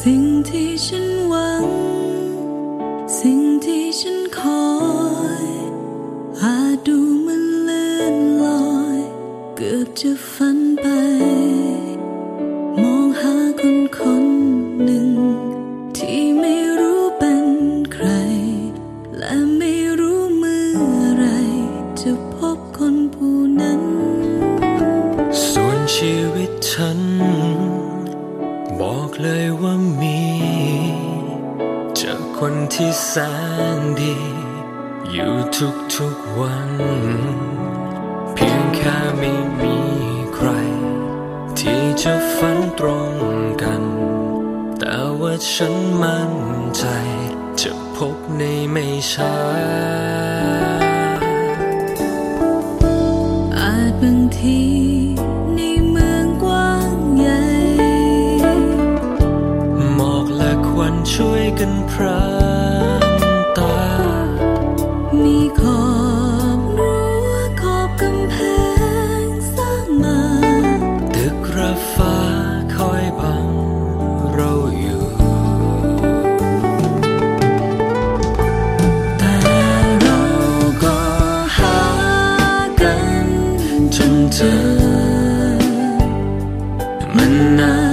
สิ่งที่ฉันหวัง สิ่งที่ฉันคอยอาจดูมันเลื่อนลอย เกือบจะฝันไป มองหาคนคอย คนที่แสนดี อยู่ทุกๆวัน เพียงแค่ไม่มีใคร ที่จะฝันตรงกัน แต่ว่าฉันมั่นใจ จะพบในไม่ช้าอาจบางที ช่วยกันพรางตา มีขอบรั้วขอบกำแพงสร้างมา ตึกระฟ้าคอยบังเราอยู่ แต่เราก็หากันจนเจอมันนาน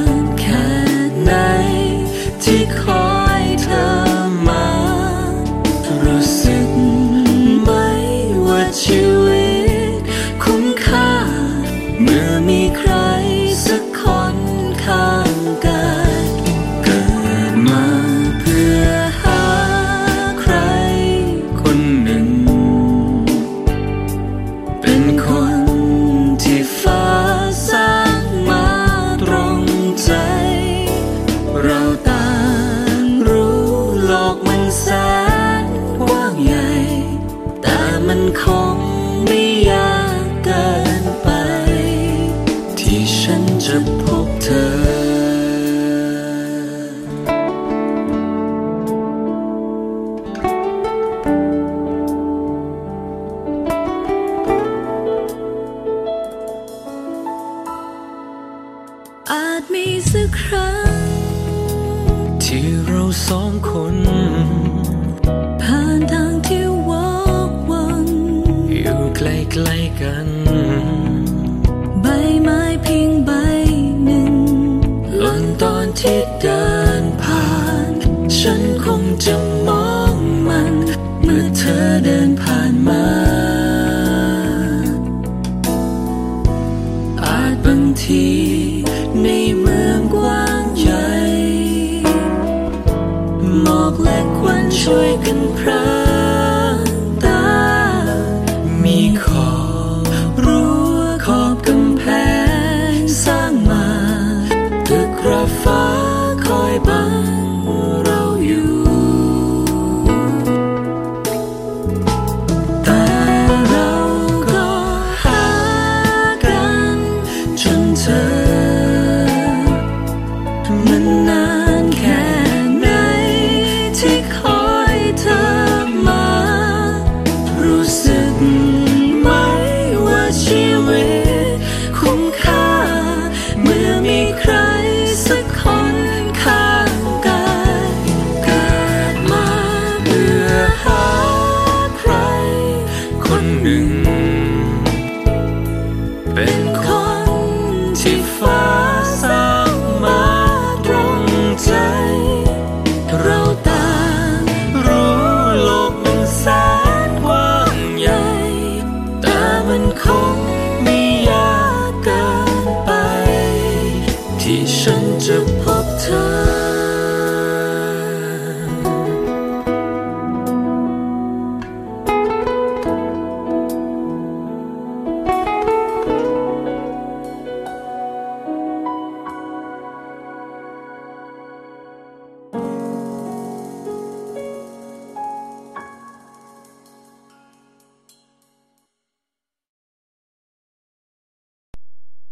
คงไม่ยากเกินไป ที่ฉันจะพบเธอ อาจมีสักครั้ง ที่เราสองคน ผ่านทาง ใกล้กัน ใบไม้เพียงใบหนึ่งหล่นตอนที่เดินผ่าน ฉันคงจะมองมัน เมื่อเธอเดินผ่านมา อาจบางทีในเมืองกว้างใหญ่ หมอกและควันช่วยกันพรา พบเธอ